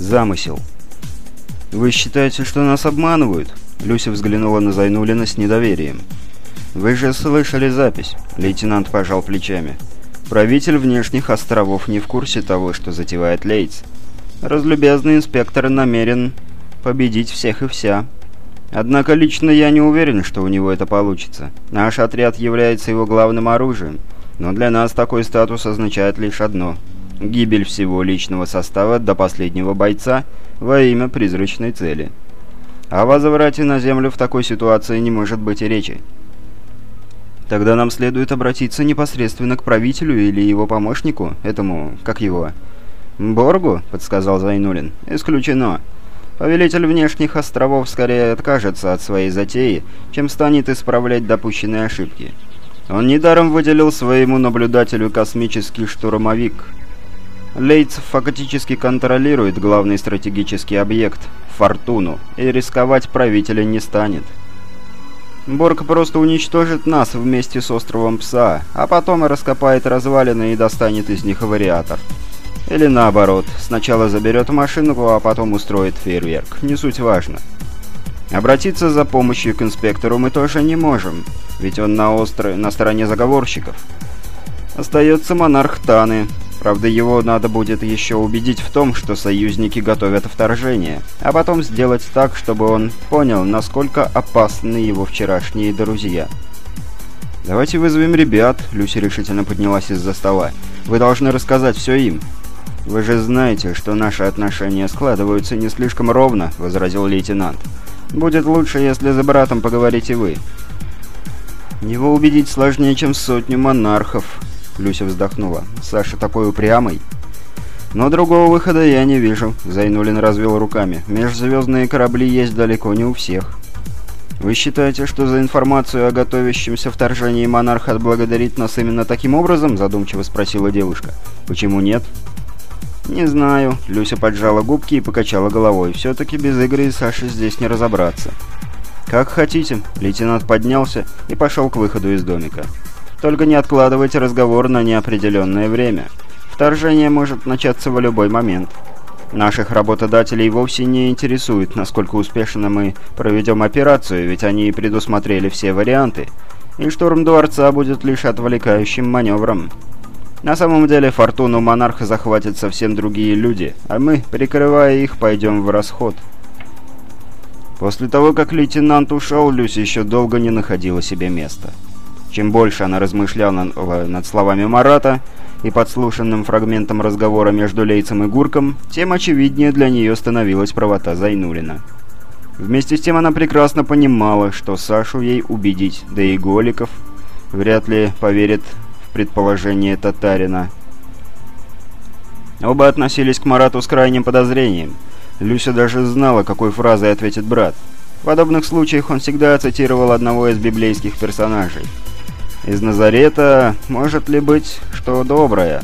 Замысел. «Вы считаете, что нас обманывают?» Люся взглянула на Зайнулина с недоверием. «Вы же слышали запись?» Лейтенант пожал плечами. «Правитель внешних островов не в курсе того, что затевает Лейтс. Разлюбезный инспектор намерен победить всех и вся. Однако лично я не уверен, что у него это получится. Наш отряд является его главным оружием, но для нас такой статус означает лишь одно – гибель всего личного состава до последнего бойца во имя призрачной цели. О возврате на Землю в такой ситуации не может быть и речи. Тогда нам следует обратиться непосредственно к правителю или его помощнику, этому, как его... «Боргу?» — подсказал Зайнулин. «Исключено. Повелитель внешних островов скорее откажется от своей затеи, чем станет исправлять допущенные ошибки. Он недаром выделил своему наблюдателю космический штурмовик. Лейтс фактически контролирует главный стратегический объект — Фортуну, и рисковать правителя не станет. Борг просто уничтожит нас вместе с островом Пса, а потом раскопает развалины и достанет из них вариатор. Или наоборот, сначала заберет машинку, а потом устроит фейерверк. Не суть важно. Обратиться за помощью к инспектору мы тоже не можем, ведь он на, остро... на стороне заговорщиков. Остается монарх Таны. Правда, его надо будет еще убедить в том, что союзники готовят вторжение, а потом сделать так, чтобы он понял, насколько опасны его вчерашние друзья. «Давайте вызовем ребят», — Люси решительно поднялась из-за стола. «Вы должны рассказать все им». «Вы же знаете, что наши отношения складываются не слишком ровно», — возразил лейтенант. «Будет лучше, если за братом поговорите вы». «Его убедить сложнее, чем сотню монархов», — Люся вздохнула. «Саша такой упрямый». «Но другого выхода я не вижу», — Зайнулин развел руками. «Межзвездные корабли есть далеко не у всех». «Вы считаете, что за информацию о готовящемся вторжении монарх отблагодарит нас именно таким образом?» — задумчиво спросила девушка. «Почему нет?» «Не знаю». Люся поджала губки и покачала головой. «Все-таки без Игоря и Саши здесь не разобраться». «Как хотите». Лейтенант поднялся и пошел к выходу из домика. «Только не откладывайте разговор на неопределенное время. Вторжение может начаться в любой момент. Наших работодателей вовсе не интересует, насколько успешно мы проведем операцию, ведь они предусмотрели все варианты, и штурм дворца будет лишь отвлекающим маневром». На самом деле фортуну монарха захватят совсем другие люди, а мы, прикрывая их, пойдем в расход. После того, как лейтенант ушел, Люси еще долго не находила себе места. Чем больше она размышляла над словами Марата и подслушанным фрагментом разговора между Лейцем и Гурком, тем очевиднее для нее становилась правота Зайнулина. Вместе с тем она прекрасно понимала, что Сашу ей убедить, да и Голиков вряд ли поверит предположение татарина. Оба относились к Марату с крайним подозрением. Люся даже знала, какой фразой ответит брат. В подобных случаях он всегда цитировал одного из библейских персонажей. «Из Назарета может ли быть что доброе?»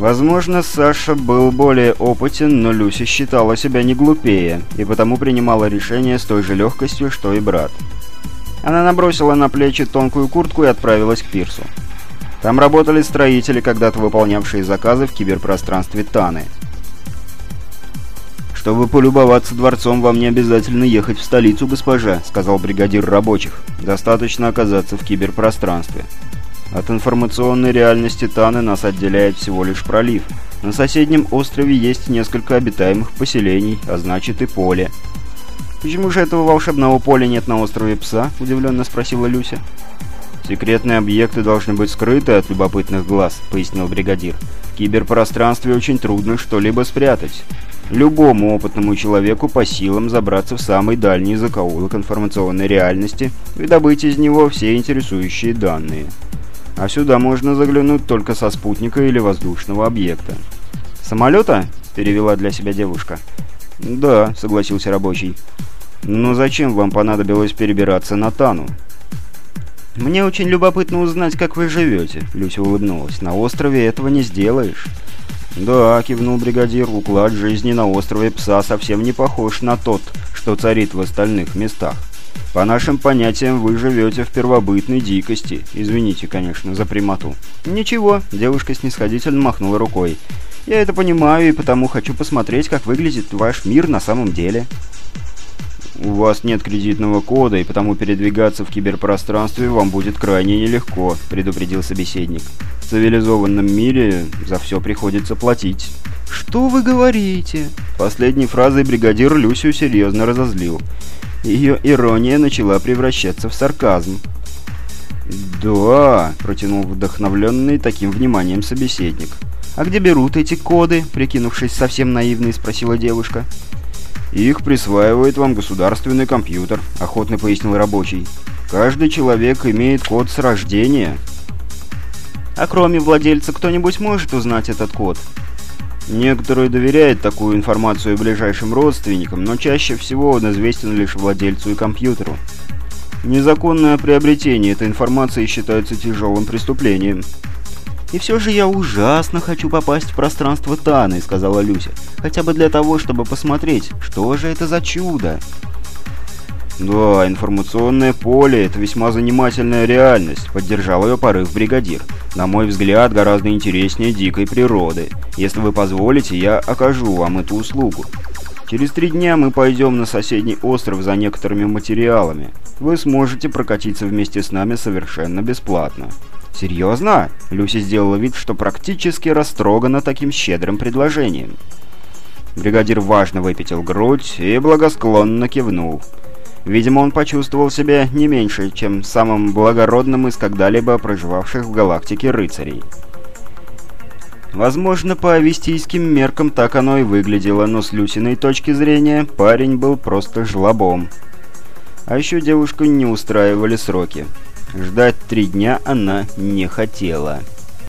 Возможно, Саша был более опытен, но Люся считала себя не глупее, и потому принимала решение с той же легкостью, что и брат. Она набросила на плечи тонкую куртку и отправилась к пирсу. Там работали строители, когда-то выполнявшие заказы в киберпространстве Таны. «Чтобы полюбоваться дворцом, вам не обязательно ехать в столицу, госпожа», — сказал бригадир рабочих. «Достаточно оказаться в киберпространстве. От информационной реальности Таны нас отделяет всего лишь пролив. На соседнем острове есть несколько обитаемых поселений, а значит и поле. «Почему же этого волшебного поля нет на острове Пса?» – удивленно спросила Люся. «Секретные объекты должны быть скрыты от любопытных глаз», — пояснил бригадир. «В киберпространстве очень трудно что-либо спрятать. Любому опытному человеку по силам забраться в самый дальний закоулок информационной реальности и добыть из него все интересующие данные. А сюда можно заглянуть только со спутника или воздушного объекта». «Самолета?» — перевела для себя девушка. «Да», — согласился рабочий. «Но зачем вам понадобилось перебираться на Тану?» «Мне очень любопытно узнать, как вы живете», — Люся улыбнулась. «На острове этого не сделаешь». «Да», — кивнул бригадир, — «уклад жизни на острове Пса совсем не похож на тот, что царит в остальных местах. По нашим понятиям, вы живете в первобытной дикости. Извините, конечно, за прямоту». «Ничего», — девушка снисходительно махнула рукой. Я это понимаю и потому хочу посмотреть, как выглядит ваш мир на самом деле. У вас нет кредитного кода, и потому передвигаться в киберпространстве вам будет крайне нелегко, предупредил собеседник. В цивилизованном мире за все приходится платить. «Что вы говорите?» Последней фразой бригадир Люсю серьезно разозлил. Ее ирония начала превращаться в сарказм. «Да», — протянул вдохновленный таким вниманием собеседник. «А где берут эти коды?» — прикинувшись совсем наивной, спросила девушка. «Их присваивает вам государственный компьютер», — охотно пояснил рабочий. «Каждый человек имеет код с рождения». «А кроме владельца кто-нибудь может узнать этот код?» Некоторые доверяют такую информацию ближайшим родственникам, но чаще всего он известен лишь владельцу и компьютеру. Незаконное приобретение этой информации считается тяжелым преступлением. «И все же я ужасно хочу попасть в пространство Таны», — сказала Люся. «Хотя бы для того, чтобы посмотреть, что же это за чудо?» «Да, информационное поле — это весьма занимательная реальность», — поддержал ее порыв бригадир. «На мой взгляд, гораздо интереснее дикой природы. Если вы позволите, я окажу вам эту услугу. Через три дня мы пойдем на соседний остров за некоторыми материалами. Вы сможете прокатиться вместе с нами совершенно бесплатно». «Серьезно?» — Люси сделала вид, что практически растрогана таким щедрым предложением. Бригадир важно выпятил грудь и благосклонно кивнул. Видимо, он почувствовал себя не меньше, чем самым благородным из когда-либо проживавших в галактике рыцарей. Возможно, по авестийским меркам так оно и выглядело, но с Люсиной точки зрения парень был просто жлобом. А еще девушку не устраивали сроки. Ждать три дня она не хотела.